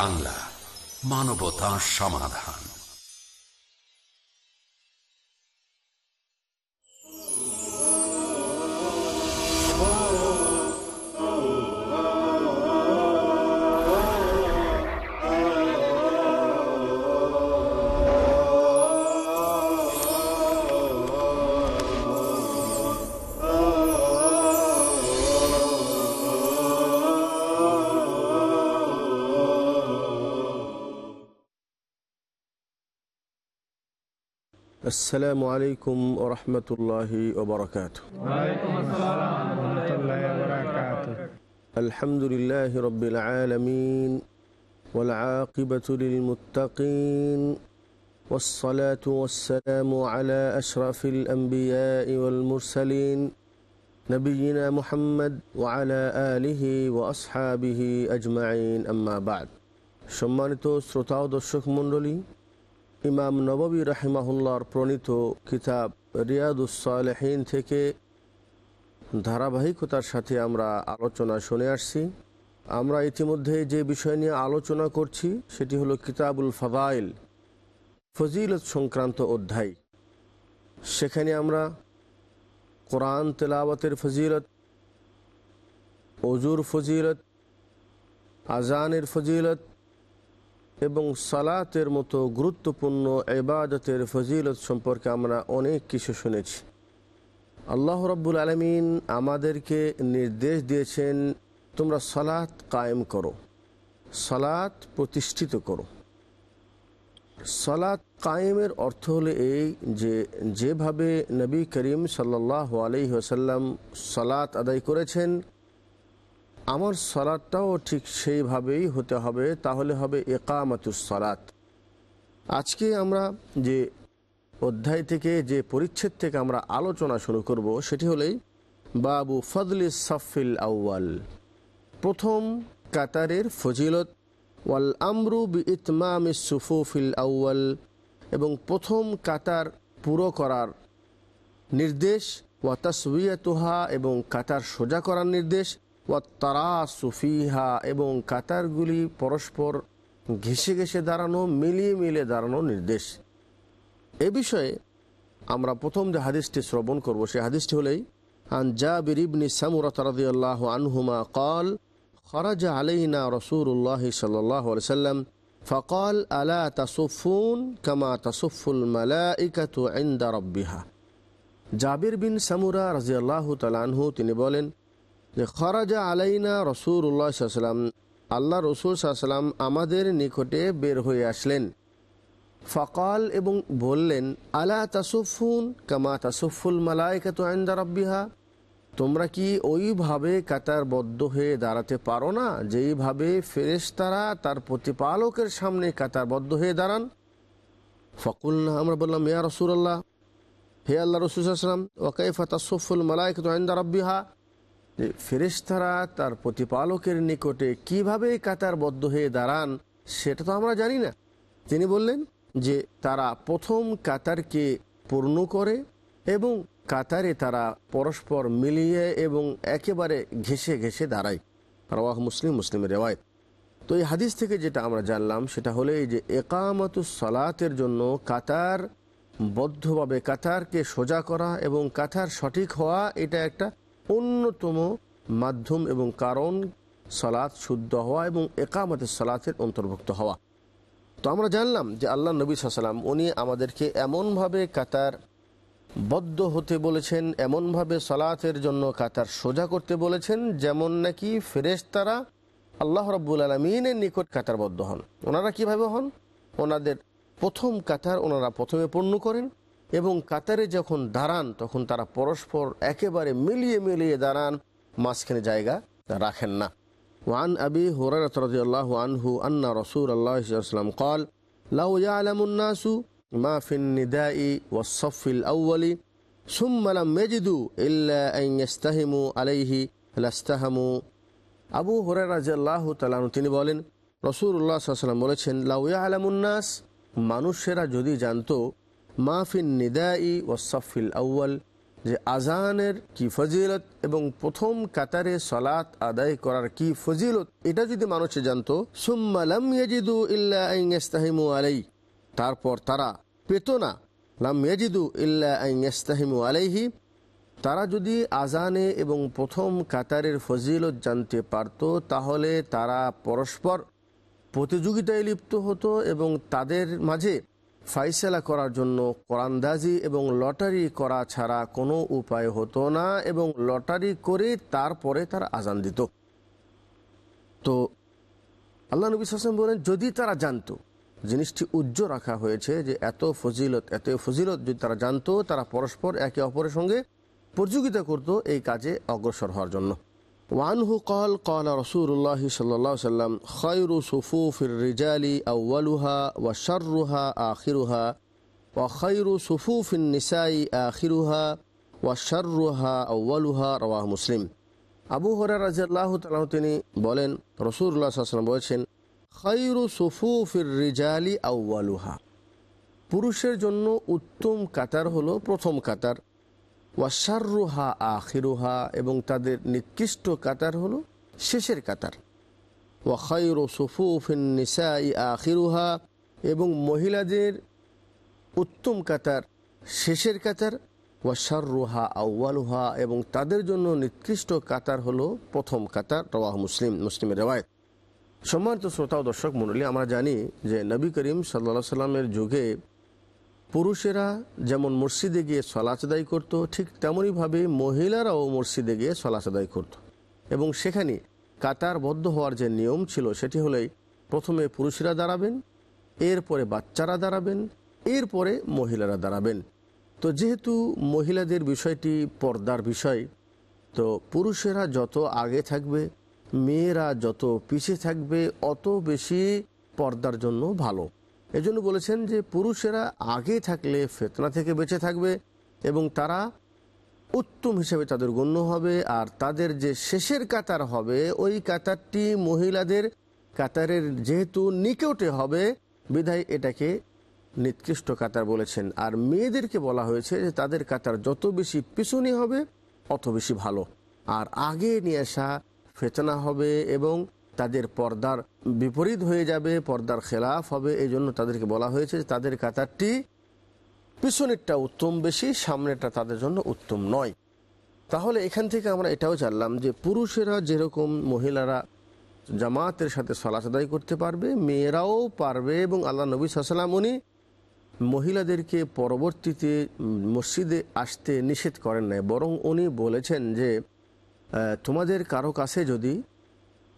বাংলা মানবতা সমাধান। السلام عليكم ورحمة الله وبركاته وعليكم السلام ورحمة الله وبركاته الحمد لله رب العالمين والعاقبة للمتقين والصلاة والسلام على أشرف الأنبياء والمرسلين نبينا محمد وعلى آله وأصحابه أجمعين أما بعد সম্মানিত শ্রোতা ও দর্শক মণ্ডলী ইমাম নববী রাহিমাহুল্লার প্রণীত কিতাব রিয়াদুসালেহীন থেকে ধারাবাহিকতার সাথে আমরা আলোচনা শুনে আসছি। আমরা ইতিমধ্যে যে বিষয় নিয়ে আলোচনা করছি, সেটি হলো কিতাবুল ফাদাইল, ফজিলত সংক্রান্ত অধ্যায়। সেখানে আমরা কোরআন তেলাওয়াতের ফজিলত অজুর ফজিলত আজানের ফজিলত এবং সালাতের মতো গুরুত্বপূর্ণ এবাদতের ফজিলত সম্পর্কে আমরা অনেক কিছু শুনেছি। আল্লাহ রব্বুল আলমিন আমাদেরকে নির্দেশ দিয়েছেন, তোমরা সালাত কায়েম করো, সালাত প্রতিষ্ঠিত করো। সালাত কায়েমের অর্থ হলো এই যে, যেভাবে নবী করিম সাল্লাহ আলহি আসাল্লাম সালাত আদায় করেছেন আমার সলাদটাও ঠিক সেইভাবেই হতে হবে, তাহলে হবে একামাতুস সলাত। আজকে আমরা যে অধ্যায় থেকে, যে পরিচ্ছেদ থেকে আমরা আলোচনা শুরু করব, সেটি হলেই বাবু ফজলি সাফিল আউয়াল। প্রথম কাতারের ফজিলত, ওয়াল আমরু বি ইতমাম সুফুফিল আউয়াল, এবং প্রথম কাতার পুরো করার নির্দেশ, ওয়া তসবিয়াতুহা এবং কাতার সোজা করার নির্দেশ ও তারা সুফিহা এবং কাতারগুলি পরস্পর ঘেসে ঘেসে দাঁড়ানো, মিলিয়ে মিলে দাঁড়ানো নির্দেশ। এ বিষয়ে আমরা প্রথম যে হাদিসটি শ্রবণ করব সে হাদিসটি হলেই, আন জাবির ইবনি সামুরা তারদিয়াল্লাহ আনহুমা কল, খরাজ আলাইনা রসুল্লাহ সাল্লাহ সাল্লাম, ফকল, আলা তাসুফুন কামা তাসুফুল মালাইকাতু আইন্দা রব্বিহা। জাবির বিন সামুরা রাজিয়াল্লাহ তালানহু তিনি বলেন যে খরাজা আলাইনা রসুল্লাহ সাল্লাম আল্লাহ রসুল সাল্লাম আমাদের নিকটে বের হয়ে আসলেন। ফকাল এবং বললেন, আলা তাসুফুন কামা তাসুফুল মালায়কাত আইন্দা রব্বিহা? তোমরা কি ওইভাবে কাতারবদ্ধ হয়ে দাঁড়াতে পারো না, যেইভাবে ফেরেশতারা তার প্রতিপালকের সামনে কাতারবদ্ধ হয়ে দাঁড়ান? ফকুল না আমরা বললাম, ইয়া রসুল্লাহ হে আল্লাহ রসুল সাল্লাম ওকাইফা তাসুফুল মালায়কাত আইন্দা রব্বিহা? যে ফেরেশতারা তার প্রতিপালকের নিকটে কীভাবে কাতারবদ্ধ হয়ে দাঁড়ান, সেটা তো আমরা জানি না। তিনি বললেন যে তারা প্রথম কাতারকে পূর্ণ করে এবং কাতারে তারা পরস্পর মিলিয়ে এবং একেবারে ঘেসে ঘেসে দাঁড়ায়। রওয়াহ মুসলিম, মুসলিমের রেওয়ায়ত। তো এই হাদিস থেকে যেটা আমরা জানলাম, সেটা হলো এই যে একামতুস সালাতের জন্য কাতার বদ্ধভাবে কাতারকে সোজা করা এবং কাতার সঠিক হওয়া, এটা একটা অন্যতম মাধ্যম এবং কারণ সালাত শুদ্ধ হওয়া এবং একামতে সালাতের অন্তর্ভুক্ত হওয়া। তো আমরা জানলাম যে আল্লাহ নবী সাল্লাম উনি আমাদেরকে এমনভাবে কাতার বদ্ধ হতে বলেছেন, এমনভাবে সালাতের জন্য কাতার সোজা করতে বলেছেন, যেমন নাকি ফেরেশতারা আল্লাহ রব্বুল আলমিনের নিকট কাতারবদ্ধ হন। ওনারা কীভাবে হন? ওনাদের প্রথম কাতার ওনারা প্রথমে পূর্ণ করেন এবং কাতারে যখন দাঁড়ান তখন তারা পরস্পর একেবারে মিলিয়ে মিলিয়ে দাঁড়ান মাঝখানে জায়গা রাখেন না ওয়ান আবি হুরারত রাদিয়াল্লাহু আনহু আন্না রাসূল আল্লাহ সাল্লাম قال لو يعلم الناس ما في النداء والصف الأول ثم لم يجدوا إلا أن يستهموا عليه لاستهموا আবু হুরায়রা রাদিয়াল্লাহু তাআলা তিনি বলেন রাসূলুল্লাহ সাল্লাল্লাহু আলাইহি ওয়াসাল্লাম বলেছেন লাউ ইয়ালামুন নাস মানুষেরা যদি জানতো মাহফিন নিদাই ওয়াসফিল আউ্য়াল, যে আজানের কি ফজিলত এবং প্রথম কাতারে সলাত আদায় করার কি ফজিলত, এটা যদি মানুষে জানতো সুম্মালাম আলাই, তারপর তারা পেত না, লাম ইয়াজিদু ইল্লা আইন ইস্তাহিমু আলাইহি, তারা যদি আজানে এবং প্রথম কাতারের ফজিলত জানতে পারত, তাহলে তারা পরস্পর প্রতিযোগিতায় লিপ্ত হতো এবং তাদের মাঝে ফাইসলা করার জন্য কোরআন্দাজি এবং লটারি করা ছাড়া কোনো উপায় হতো না এবং লটারি করে তারপরে তারা আজান দিত। তো আল্লাহ নবী হাসান বলেন, যদি তারা জানতো, জিনিসটি উজ্জ্ব রাখা হয়েছে যে এত ফজিলত এত ফজিলত যদি তারা জানতো, তারা পরস্পর একে অপরের সঙ্গে প্রতিযোগিতা করত এই কাজে অগ্রসর হওয়ার জন্য। ওয়ানহু কল কল রসুল্লাহ সাল্লাহ সাল্লাম খয়রু সুফুফির রিজালি আউ্বালুহা ওয়া শাররুহা আখিরুহা ওয়া খয়রু সুফুফিন নিসাই আখিরুহা ওয়া শাররুহা আউ্বালুহা রওয়াহ মুসলিম আবু হরার রাজিয়াল্লাহ তালাহ তিনি বলেন রসুল্লাহ সাল্লাম বলেছেন খৈরু সুফুফির রিজালি আউ্বালুহা পুরুষের জন্য উত্তম কাতার হলো প্রথম কাতার। ওয়াশারুহা আখিরুহা এবং তাদের নিকৃষ্ট কাতার হলো শেষের কাতার। ওয়া খৈরু সুফুফিন আখিরুহা এবং মহিলাদের উত্তম কাতার শেষের কাতার। ওয়াশারুহা আউ্বালুহা এবং তাদের জন্য নিকৃষ্ট কাতার হলো প্রথম কাতার, রওয়াহ মুসলিম, মুসলিমের রেওয়ায়ত। সম্মানিত শ্রোতা ও দর্শক মণ্ডলী, আমরা জানি যে নবী করিম সাল্লা সাল্লামের যুগে পুরুষেরা যেমন মসজিদে গিয়ে সলাচ আদায় করতো, ঠিক তেমনইভাবে মহিলারাও মসজিদে গিয়ে সলাচ আদায় করত। এবং সেখানে কাতারবদ্ধ হওয়ার যে নিয়ম ছিল, সেটি হলেই প্রথমে পুরুষেরা দাঁড়াবেন, এরপরে বাচ্চারা দাঁড়াবেন, এরপরে মহিলারা দাঁড়াবেন। তো যেহেতু মহিলাদের বিষয়টি পর্দার বিষয়, তো পুরুষেরা যত আগে থাকবে, মেয়েরা যত পিছিয়ে থাকবে, অত বেশি পর্দার জন্য ভালো। এজন্য বলেছেন যে পুরুষেরা আগে থাকলে ফেতনা থেকে বেঁচে থাকবে এবং তারা উত্তম হিসেবে তাদের গণ্য হবে, আর তাদের যে শেষের কাতার হবে, ওই কাতারটি মহিলাদের কাতারের যেহেতু নিকটে হবে, বিধায় এটাকে নিকৃষ্ট কাতার বলেছেন। আর মেয়েদেরকে বলা হয়েছে যে তাদের কাতার যত বেশি পিছনে হবে, অত বেশি ভালো। আর আগে নিয়ে আসা ফেতনা হবে এবং তাদের পর্দার বিপরীত হয়ে যাবে, পর্দার খেলাফ হবে এই জন্য তাদেরকে বলা হয়েছে তাদের কাতারটি পিছনেরটা উত্তম বেশি, সামনেরটা তাদের জন্য উত্তম নয়। তাহলে এখান থেকে আমরা এটাও জানলাম যে পুরুষেরা যেরকম মহিলারা জামাতের সাথে সলাচ আদায় করতে পারবে, মেয়েরাও পারবে এবং আল্লাহ নবী সাল্লাম উনি মহিলাদেরকে পরবর্তীতে মসজিদে আসতে নিষেধ করেন নাই, বরং উনি বলেছেন যে তোমাদের কারও কাছে যদি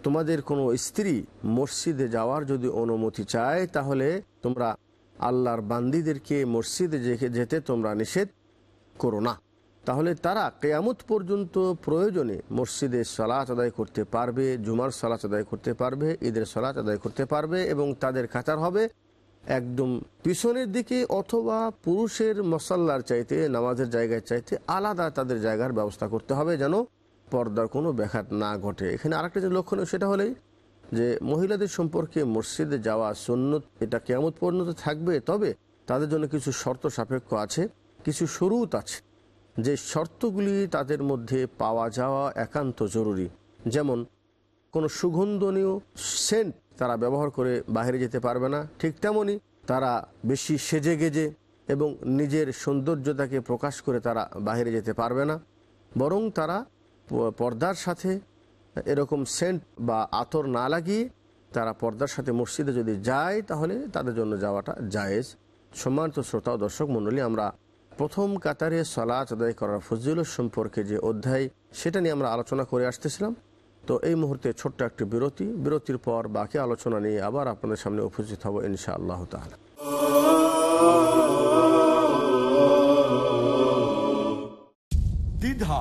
তোমাদের কোনো স্ত্রী মসজিদে যাওয়ার যদি অনুমতি চায়, তাহলে তোমরা আল্লাহর বান্দিদেরকে মসজিদে যেতে তোমরা নিষেধ করো না। তাহলে তারা কেয়ামত পর্যন্ত প্রয়োজনে মসজিদে সলাচ আদায় করতে পারবে, জুমার সলাচ আদায় করতে পারবে, ঈদের সলাচ আদায় করতে পারবে এবং তাদের কাতার হবে একদম পিছনের দিকে অথবা পুরুষের মশাল্লার চাইতে, নামাজের জায়গায় চাইতে আলাদা তাদের জায়গার ব্যবস্থা করতে হবে যেন পর্দার কোনো ব্যাঘাত না ঘটে। এখানে আরেকটা যে লক্ষণীয় সেটা হলেই যে মহিলাদের সম্পর্কে মসজিদে যাওয়া সন্ন্যত এটা কেমন পরিণত থাকবে, তবে তাদের জন্য কিছু শর্ত সাপেক্ষ আছে, কিছু সরুত আছে। যে শর্তগুলি তাদের মধ্যে পাওয়া যাওয়া একান্ত জরুরি। যেমন, কোনো সুগন্ধনীয় সেন্ট তারা ব্যবহার করে বাইরে যেতে পারবে না, ঠিক তেমনই তারা বেশি সেজে গেজে এবং নিজের সৌন্দর্যতাকে প্রকাশ করে তারা বাইরে যেতে পারবে না, বরং তারা পর্দার সাথে এরকম সেন্ট বা আতর না লাগিয়ে তারা পর্দার সাথে মসজিদে যদি যায়, তাহলে তাদের জন্য যাওয়াটা জায়েজ। সম্মানিত শ্রোতা ও দর্শক মণ্ডলী, আমরা প্রথম কাতারে সলাচ আদায় করার ফজিল সম্পর্কে যে অধ্যায়, সেটা নিয়ে আমরা আলোচনা করে আসতেছিলাম। তো এই মুহূর্তে ছোট্ট একটি বিরতি। বিরতির পর বাকি আলোচনা নিয়ে আবার আপনাদের সামনে উপস্থিত হব ইনশা আল্লাহ তাহলে দ্বিধা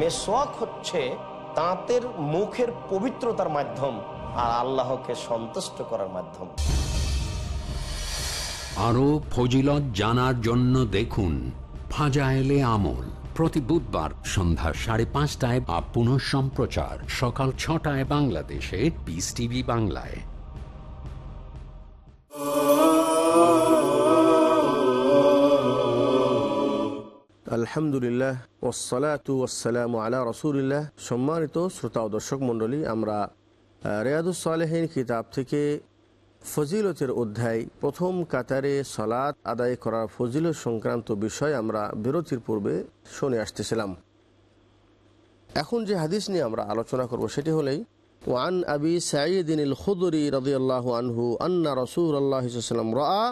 মেসোয়াক হচ্ছে তাঁতের মুখের পবিত্রতার মাধ্যম আর আল্লাহকে সন্তুষ্ট করার মাধ্যম। আরও ফজিলত জানার জন্য দেখুন ফাজাইলে আমল। প্রতি বুধবার সন্ধ্যা সাড়ে পাঁচটায় বা পুনঃ সম্প্রচার। সকাল ছটায় বাংলাদেশে পিস টিভি বাংলায়। আলহামদুলিল্লাহ ওসালাতু ওসালাম আলা রসুলিল্লাহ। সম্মানিত শ্রোতা ও দর্শক মণ্ডলী, আমরা রেয়াদুসালেহীন কিতাব থেকে ফজিলতের অধ্যায় প্রথম কাতারে সলাৎ আদায় করার ফজিলত সংক্রান্ত বিষয় আমরা বিরতির পূর্বে শুনে আসতেছিলাম। এখন যে হাদিস নিয়ে আমরা আলোচনা করব সেটি হলেই, ওয়ান আবি সাঈদিন খুদরি রদিয়াল্লাহ আনহু আন্না রসুল আল্লাহ সাল্লাম রা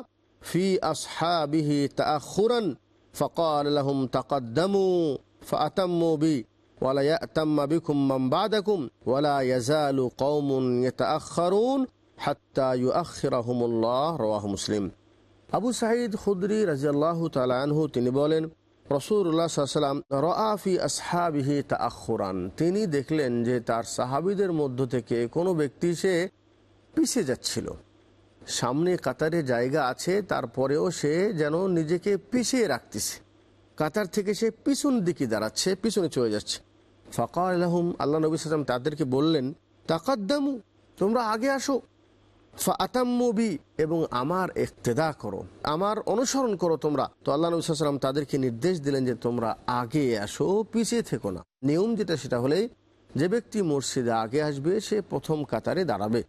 ফি আসহাবিহি তাআখুরান فقال لهم تقدموا فأتموا بي ولا يأتم بكم من بعدكم ولا يزال قوم يتأخرون حتى يؤخرهم الله رواه مسلم আবু সাঈদ খুদরি রাজিয়াল্লাহ তালানহু তিনি বলেন রসুল্লাহ সাল্লাম রআফি আসহাবিহি তাআখুরান তিনি দেখলেন যে তার সাহাবিদের মধ্য থেকে কোনো ব্যক্তি সে পিছিয়ে যাচ্ছিল সামনে কাতারে জায়গা আছে, তারপরেও সে যেন নিজেকে পিছিয়ে রাখতেছে। কাতার থেকে সে পিছন দিকে দাঁড়াচ্ছে, পিছনে চলে যাচ্ছে। ফকা আলহম আল্লাহ নবী সালাম তাদেরকে বললেন, তাকাদ্দামু, তোমরা আগে আসো। ফাতাম্মবি এবং আমার ইক্তেদা করো, আমার অনুসরণ করো তোমরা। তো আল্লাহ নবী সাল্লাম তাদেরকে নির্দেশ দিলেন যে, তোমরা আগে আসো, পিছিয়ে থেকো না। নিয়ম যেটা, সেটা হলেই যে ব্যক্তি মসজিদে আগে আসবে, সে প্রথম কাতারে দাঁড়াবে।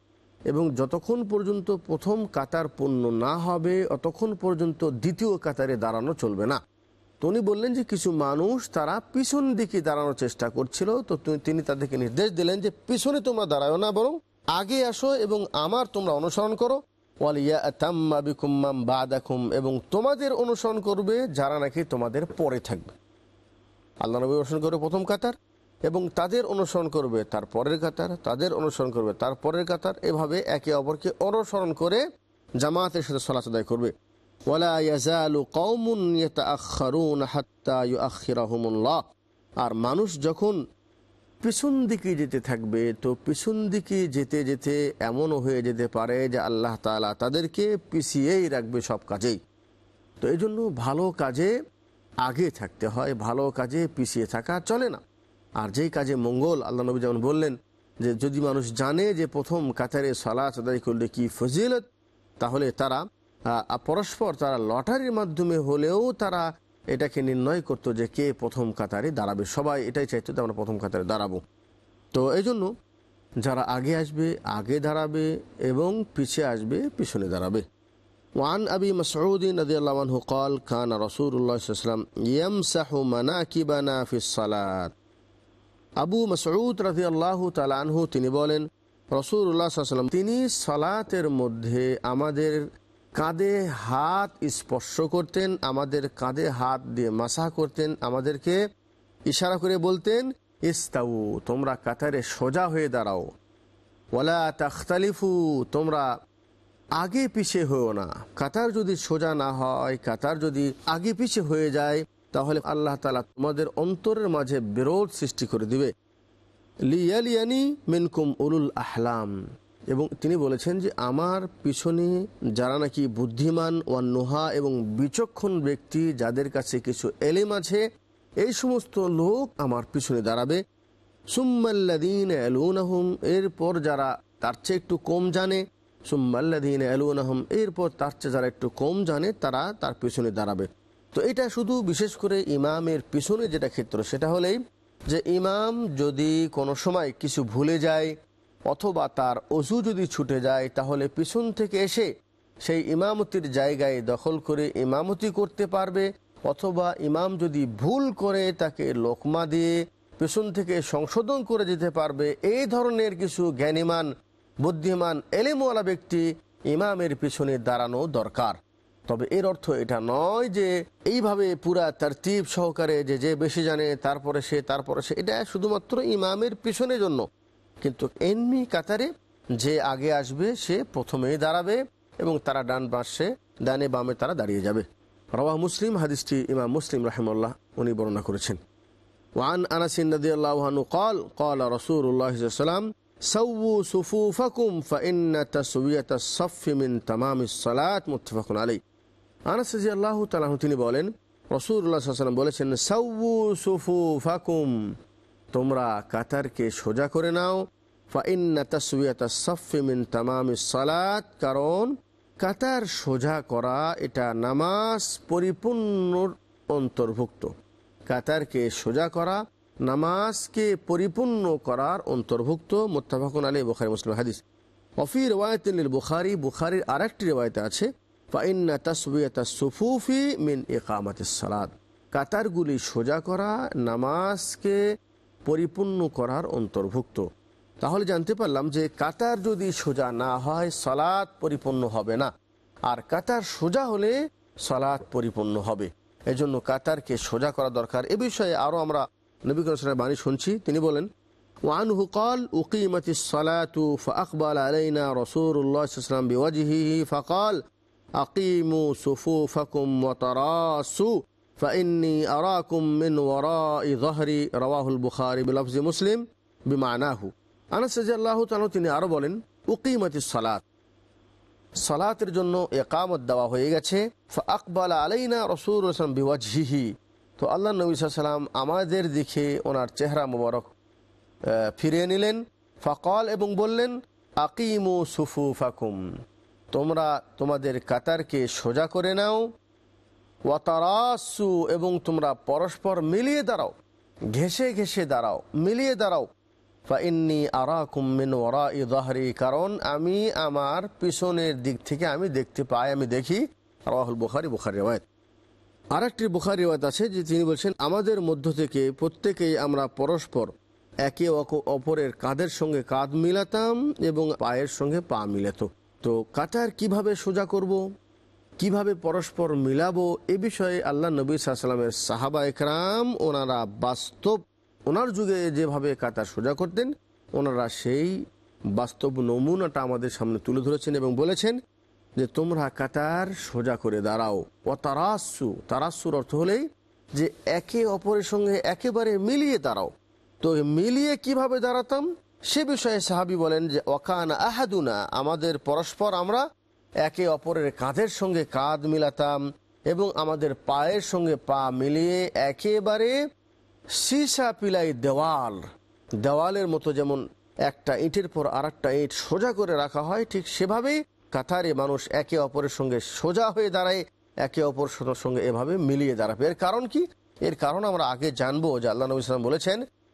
এবং যতক্ষণ পর্যন্ত প্রথম কাতার পূর্ণ না হবে অতক্ষণ পর্যন্ত দ্বিতীয় কাতারে দাঁড়ানো চলবে না। তো উনি বললেন যে কিছু মানুষ তারা পিছন দিকে দাঁড়ানোর চেষ্টা করছিল, তো তিনি তাদেরকে নির্দেশ দিলেন যে পিছনে তোমরা দাঁড়াও না, বরং আগে আসো এবং আমার তোমরা অনুসরণ করো। এবং তোমাদের অনুসরণ করবে যারা নাকি তোমাদের পরে থাকবে। আল্লাহ নবী অনুসরণ করবে প্রথম কাতার। এবং তাদের অনুসরণ করবে, তার পরের কাতার, তাদের অনুসরণ করবে, তার পরের কাতার, এভাবে একে অপরকে অনুসরণ করে জামাতের সাথে সলাচ আদায় করবে। আর মানুষ যখন পিছন দিকে যেতে থাকবে, তো পিছন দিকে যেতে যেতে এমনও হয়ে যেতে পারে যে আল্লাহ তালা তাদেরকে পিছিয়েই রাখবে সব কাজেই। তো এই জন্য ভালো কাজে আগে থাকতে হয়, ভালো কাজে পিছিয়ে থাকা চলে না। আর যেই কাজে মঙ্গল আল্লাহ নবী যেমন বললেন যে যদি মানুষ জানে যে প্রথম কাতারে সালাত আদায় করলে কি ফজিলত তাহলে তারা পরস্পর তারা লটারির মাধ্যমে হলেও তারা এটাকে নির্ণয় করতো যে কে প্রথম কাতারে দাঁড়াবে সবাই এটাই চাইতো যে আমরা প্রথম কাতারে দাঁড়াবো তো এই জন্য যারা আগে আসবে আগে দাঁড়াবে এবং পিছিয়ে আসবে পিছনে দাঁড়াবে وعن أبي مسعود رضي الله عنه قال كان رسول الله صلى الله عليه وسلم يمسح مناكبنا في الصلاة আবু মসউদ রাজি আল্লাহ তালানহু তিনি বলেন রসুল্লাহ সাল্লাম তিনি সালাতের মধ্যে আমাদের কাঁধে হাত স্পর্শ করতেন, আমাদের কাঁধে হাত দিয়ে মাসা করতেন, আমাদেরকে ইশারা করে বলতেন, ইস্তাউ, তোমরা কাতারে সোজা হয়ে দাঁড়াও। ওলা তাখতালিফু, তোমরা আগে পিছে হয়েও না। কাতার যদি সোজা না হয়, কাতার যদি আগে পিছে হয়ে যায় তাহলে আল্লাহ তালা তোমাদের অন্তরের মাঝে বিরোধ সৃষ্টি করে দিবে। লিয়ালিয়ানি মিনকুম উলুল আহলাম। এবং তিনি বলেছেন যে, আমার পিছনে যারা নাকি বুদ্ধিমান নোহা এবং বিচক্ষণ ব্যক্তি, যাদের কাছে কিছু এলেম আছে, এই সমস্ত লোক আমার পিছনে দাঁড়াবে। সুম্মাল্লাদিন আলুনাহুম এরপর যারা তার চেয়ে একটু কম জানে সুম্মাল্লাদিন আলুনাহুম এরপর তার চেয়ে যারা একটু কম জানে, তারা তার পিছনে দাঁড়াবে। তো এটা শুধু বিশেষ করে ইমামের পিছনে যেটা ক্ষেত্র, সেটা হলেই যে ইমাম যদি কোনো সময় কিছু ভুলে যায় অথবা তার অজু যদি ছুটে যায়, তাহলে পিছন থেকে এসে সেই ইমামতির জায়গায় দখল করে ইমামতি করতে পারবে অথবা ইমাম যদি ভুল করে, তাকে লোকমা দিয়ে পেছন থেকে সংশোধন করে যেতে পারবে। এই ধরনের কিছু জ্ঞানীমান, বুদ্ধিমান, এলেমওয়ালা ব্যক্তি ইমামের পিছনে দাঁড়ানো দরকার। তবে এর অর্থ এটা নয় যে এইভাবে পুরা তার তীব সহকারে যে যে বেশি জানে তারপরে সে তারপরে সে এটা শুধুমাত্র ইমামের পিছনের জন্য কিন্তু এমনি কাতারে যে আগে আসবে সে প্রথমেই দাঁড়াবে এবং তারা ডান পাশে ডানে বামে তারা দাঁড়িয়ে যাবে রওয়া মুসলিম হাদিসটি ইমাম মুসলিম রাহিমুল্লাহ উনি বর্ণনা করেছেন وعن أنس رضي الله عنه قال قال رسول الله صلى الله عليه وسلم سووا صفوفكم فإن تسوية الصف من تمام الصلاة متفق عليه আনাস রাজি আল্লাহ তালাহ তিনি বলেন রসুল্লাহ সাল্লাম বলেছেন সাউ সুফুফাকুম, তোমরা কাতারকে সোজা করে নাও ফাইন্না তাসবিয়াতা সফি মিন তামামি সালাত কারণ কাতার সোজা করা এটা নামাজ পরিপূর্ণ অন্তর্ভুক্ত। কাতারকে সোজা করা, নামাজকে পরিপূর্ণ করার অন্তর্ভুক্ত, মোত্তাফাকুন আলী বুখারি মুসলিম হাদিস। অফি রেওয়ায়তুল বুখারি, বুখারির আরেকটি রেওয়ায়তে আছে ফাইন্না তাসবিয়াতা সুফুফি মিন ইকামাত সালাদ কাতারগুলি সোজা করা নামাজকে পরিপূর্ণ করার অন্তর্ভুক্ত তাহলে জানতে পারলাম যে কাতার যদি সোজা না হয় সলাৎ পরিপূর্ণ হবে না আর কাতার সোজা হলে সলাৎ পরিপূর্ণ হবে এজন্য কাতারকে সোজা করা দরকার এ বিষয়ে আরও আমরা নবী করিমের বাণী শুনছি তিনি বলেন وعنه قال أقيمت الصلاة فأقبل علينا رسول الله صلى الله عليه وسلم بوجهه فقال আকিমু সুফু ফকুম ওয়াতারাসু ফাইন্নি আরাকুম মিন ওয়ারাই জহরি রওয়াহুল বুখারি বিলফজি মুসলিম বিমানাহু। আনাসাল্লাহ তানু তিনি আরও বলেন উকিমতি সালাত। সালাতের জন্য একামত দেওয়া হয়ে গেছে আকবাল আলাইনা রসুল আসলাম বিওয়াজহিহি। তো আল্লাহ নবী সাল্লাম আমাদের দিকে ওনার চেহারা মোবারক ফিরিয়ে নিলেন ফকল এবং বললেন, আকিমু সুফু ফাকুম তোমরা তোমাদের কাতারকে সোজা করে নাও। ওয়াতারাসু এবং তোমরা পরস্পর মিলিয়ে দাঁড়াও। ঘেসে ঘেসে দাঁড়াও, মিলিয়ে দাঁড়াও। বা ফাইন্নি আরা কুমিন ওরা ইদাহরি কারণ আমি আমার পিছনের দিক থেকে আমি দেখতে পাই, আমি দেখি। রাহুল বুখারি বুখারি রেওয়ায়ত। আরেকটি বুখারি রেওয়ায়ত আছে, যে তিনি বলছেন, আমাদের মধ্য থেকে প্রত্যেকেই আমরা পরস্পর একে অপরের কাঁধের সঙ্গে কাঁধ মিলাতাম এবং পায়ের সঙ্গে পা মিলাত। তো কাতার কীভাবে সোজা করব। কীভাবে পরস্পর মিলাবো? এ বিষয়ে আল্লাহ নবী সাল্লামের সাহাবা একরাম, ওনারা বাস্তব, ওনার যুগে যেভাবে কাতার সোজা করতেন, ওনারা সেই বাস্তব নমুনাটা আমাদের সামনে তুলে ধরেছেন এবং বলেছেন যে, তোমরা কাতার সোজা করে দাঁড়াও। ও তারাসু তারাসুর অর্থ হলেই যে, একে অপরের সঙ্গে একেবারে মিলিয়ে দাঁড়াও। তো মিলিয়ে কীভাবে দাঁড়াতাম? সে বিষয়ে সাহাবি বলেন যে ওকান আহাদুনা, আমাদের পরস্পর আমরা একে অপরের কাঁধের সঙ্গে কাঁধ মিলাতাম এবং আমাদের পায়ের সঙ্গে পা মিলিয়ে একেবারে সিসা পিলাই দেওয়াল। দেওয়ালের মতো যেমন একটা ইটের পর আর একটা ইট সোজা করে রাখা হয়, ঠিক সেভাবেই কাতারে মানুষ একে অপরের সঙ্গে সোজা হয়ে দাঁড়ায়, একে অপর সঙ্গে এভাবে মিলিয়ে দাঁড়াবে। এর কারণ কি? এর কারণ আমরা আগে জানব যে আল্লাহ নবী সালাম বলেছেন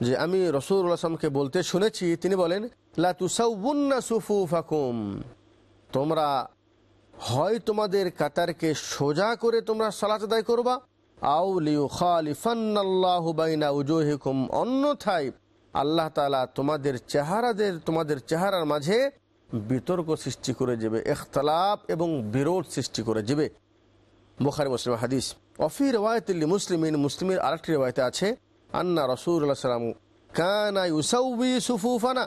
যে আমি রসুল আসলামকে বলতে শুনেছি, তিনি বলেন সুফুফাকুম। তোমরা হয় তোমাদের কাতারকে সোজা করে তোমরা সালাত আদায় করবা অন্যথায় আল্লাহ তোমাদের চেহারাদের, তোমাদের চেহারার মাঝে বিতর্ক সৃষ্টি করে যাবে এবং বিরোধ সৃষ্টি করে হাদিস। মুসলিমের আরেকটি রেওয়ায়তে আছে আন্না রসুল্লাহ সাল্লাম কানা ইউসাউবি সুফুফানা,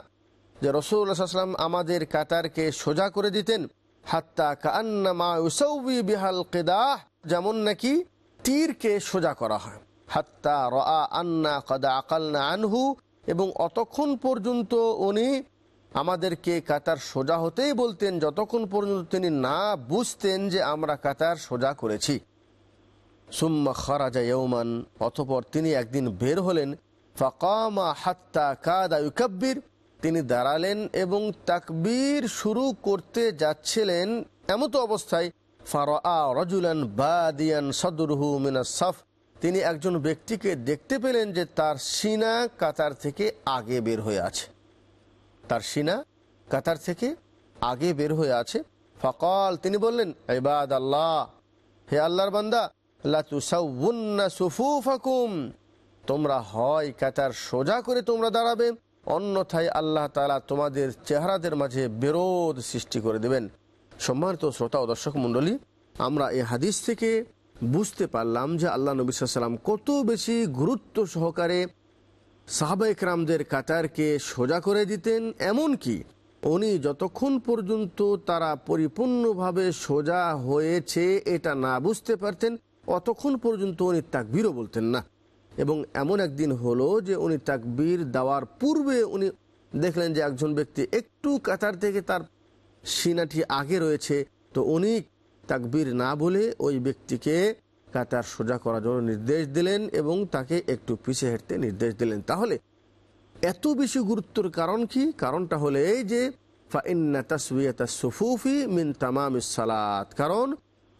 যে রসুল্লাহ আমাদের কাতারকে সোজা করে দিতেন, হাত্তা কান্না মা ইউসাউবি বিহাল কেদাহ, যেমন নাকি তীরকে সোজা করা হয়। হাত্তা রা আন্না কদা আকালনা আনহু, এবং অতক্ষণ পর্যন্ত উনি আমাদেরকে কাতার সোজা হতেই বলতেন, যতক্ষণ পর্যন্ত তিনি না বুঝতেন যে আমরা কাতার সোজা করেছি। সুম্মা খরাজা ইয়ৌমান অতপর তিনি একদিন বের হলেন, ফাকামা হাত্তা কাদা ইউকাব্বির, তিনি দাঁড়ালেন এবং তাকবীর শুরু করতে যাচ্ছিলেন এমতো অবস্থায় ফারা রজুলান বাদিয়ান সদরহু মিনা তিনি একজন ব্যক্তিকে দেখতে পেলেন যে তার সিনা কাতার থেকে আগে বের হয়ে আছে। তার সিনা কাতার থেকে আগে বের হয়ে আছে। ফকল, তিনি বললেন এবাদ আল্লাহ হে আল্লাহর বান্দা তোমরা হয় কাতার সোজা করে তোমরা দাঁড়াবে, অন্যথায় আল্লাহ তালা তোমাদের চেহারাদের মাঝে বিরোধ সৃষ্টি করে দেবেন। সম্মানিত শ্রোতা ও দর্শক মণ্ডলী, আমরা এই হাদিস থেকে বুঝতে পারলাম যে আল্লাহ নবী সাল্লাম কত বেশি গুরুত্ব সহকারে সাহাবা ইকরামদের কাতারকে সোজা করে দিতেন এমন কি উনি যতক্ষণ পর্যন্ত তারা পরিপূর্ণভাবে সোজা হয়েছে এটা না বুঝতে পারতেন অতক্ষণ পর্যন্ত উনি তাকবীরও বলতেন না। এবং এমন একদিন হলো যে উনি তাকবীর দেওয়ার পূর্বে উনি দেখলেন যে একজন ব্যক্তি একটু কাতার থেকে তার সিনাটি আগে রয়েছে, তো উনি তাকবীর না বলে ওই ব্যক্তিকে কাতার সোজা করার জন্য নির্দেশ দিলেন এবং তাকে একটু পিছিয়ে হেঁটতে নির্দেশ দিলেন। তাহলে এত বেশি গুরুত্বর কারণ কি? কারণটা হলো এই যে সুফুফি মিন তামাম সালাত। কারণ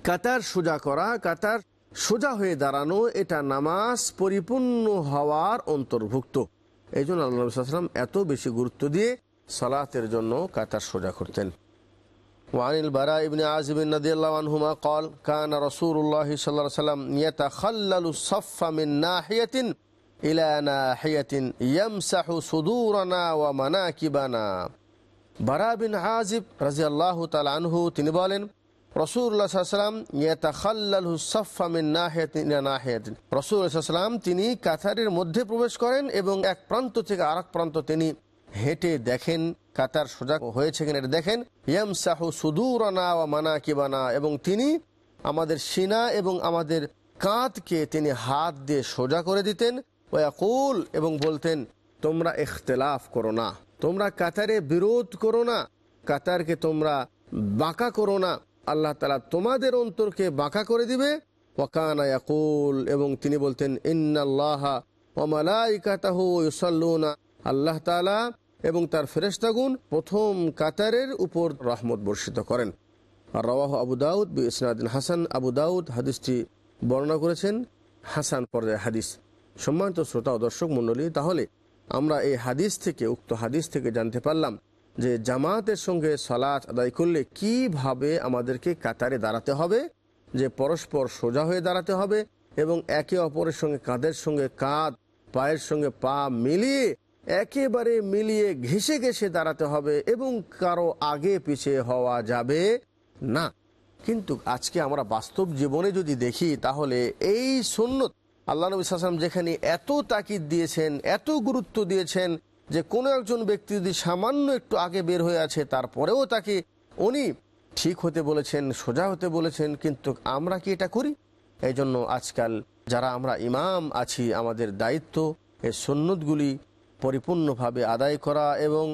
কাতার সোজা করা, কাতার সোজা হয়ে দাঁড়ানো এটা নামাজ পরিপূর্ণ হওয়ার অন্তর্ভুক্ত এই জন্য আল্লাহাম এত বেশি গুরুত্ব দিয়ে সালাতের জন্য কাতার সোজা করতেন وعن البراء بن عازب رضي الله عنهما قال كان رسول الله صلى الله عليه وسلم يتخلل الصف من ناحية إلى ناحية يمسح صدورنا ومناكبنا বারা বিন আজিব রাজি আল্লাহ তাল আনহু তিনি বলেন রসুল্লাহ সাল্লাম ইয়াতাখাল্লালহু সাফা মিন নাহিয়াতিন ইলা নাহিয়াতিন। রসুল্লাহ সাল্লাম তিনি কাতারের মধ্যে প্রবেশ করেন এবং এক প্রান্ত থেকে আরেক প্রান্ত তিনি হেঁটে দেখেন, কাতার সোজা হয়েছে কিনা এটা দেখেন। ইয়ামসাহু সুদুরানা ওয়া মানাকিবানা, এবং তিনি আমাদের সিনা এবং আমাদের কাঁধকে তিনি হাত দিয়ে সোজা করে দিতেন। ওয়াকুল এবং বলতেন, তোমরা ইখতলাফ করো না। তোমরা কাতারে বিরোধ করো না। কাতারকে তোমরা বাঁকা করো না। আল্লাহ তালা তোমাদের অন্তরকে বাঁকা করে দিবে। ওয়াকানা এবং তিনি বলতেন, ইন্নাল্লাহ আল্লাহ তালা এবং তার ফেরেস্তাগুন প্রথম কাতারের উপর রহমত বর্ষিত করেন। আর রওয়াহ আবু দাউদ বি ইসনাদিন হাসান। আবু দাউদ হাদিসটি বর্ণনা করেছেন, হাসান পর্যায়ে হাদিস। সম্মানিত শ্রোতা ও দর্শক মণ্ডলী, তাহলে আমরা এই হাদিস থেকে, উক্ত হাদিস থেকে জানতে পারলাম যে জামাতের সঙ্গে সালাত আদায় করলে কীভাবে আমাদেরকে কাতারে দাঁড়াতে হবে, যে পরস্পর সোজা হয়ে দাঁড়াতে হবে এবং একে অপরের সঙ্গে কাঁধের সঙ্গে কাঁধ, পায়ের সঙ্গে পা মিলিয়ে একেবারে মিলিয়ে ঘেসে ঘেসে দাঁড়াতে হবে এবং কারও আগে পিছিয়ে হওয়া যাবে না। কিন্তু আজকে আমরা বাস্তব জীবনে যদি দেখি, তাহলে এই সুন্নত আল্লাহ নবী সাল্লাম যেখানে এত তাকিদ দিয়েছেন, এত গুরুত্ব দিয়েছেন যে কোনো একজন ব্যক্তি যদি সামান্য একটু আগে বের হয়ে আছে, তারপরেও তাকে উনি ঠিক হতে বলেছেন, সোজা হতে বলেছেন, কিন্তু আমরা কি এটা করি? এই জন্য আজকাল যারা আমরা ইমাম আছি, আমাদের দায়িত্ব এই সন্ন্যতগুলি পরিপূর্ণভাবে আদায় করা এবং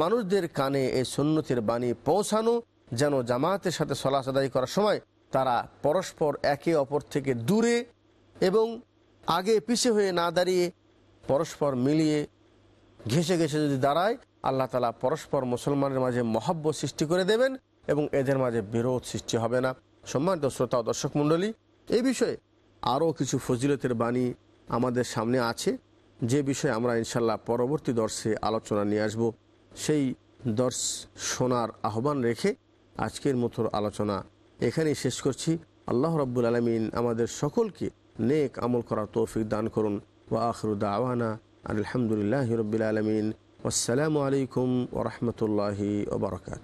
মানুষদের কানে এই সন্ন্যতের বাণী পৌঁছানো, যেন জামাতের সাথে সলাস আদায় করার সময় তারা পরস্পর একে অপর থেকে দূরে এবং আগে পিছে হয়ে না দাঁড়িয়ে পরস্পর মিলিয়ে ঘেসে ঘেসে যদি দাঁড়ায়, আল্লাহ তালা পরস্পর মুসলমানের মাঝে মহাব্য সৃষ্টি করে দেবেন এবং এদের মাঝে বিরোধ সৃষ্টি হবে না। সম্মানিত শ্রোতা ও দর্শক মণ্ডলী এই বিষয়ে আরও কিছু ফজিলতের বাণী আমাদের সামনে আছে। যে বিষয়ে আমরা ইনশাল্লাহ পরবর্তী দর্শে আলোচনা নিয়ে আসব, সেই দর্শ শোনার আহ্বান রেখে আজকের মতো আলোচনা এখানেই শেষ করছি। আল্লাহ রব্বুল আলমিন আমাদের সকলকে নেক আমল করার তৌফিক দান করুন। ওয়া আখরুদ্দা আওয়ানা আলহামদুলিল্লাহ রবিল আলমিন আসসালামু আলাইকুম ওরহমতুল্লাহি ওবরকাত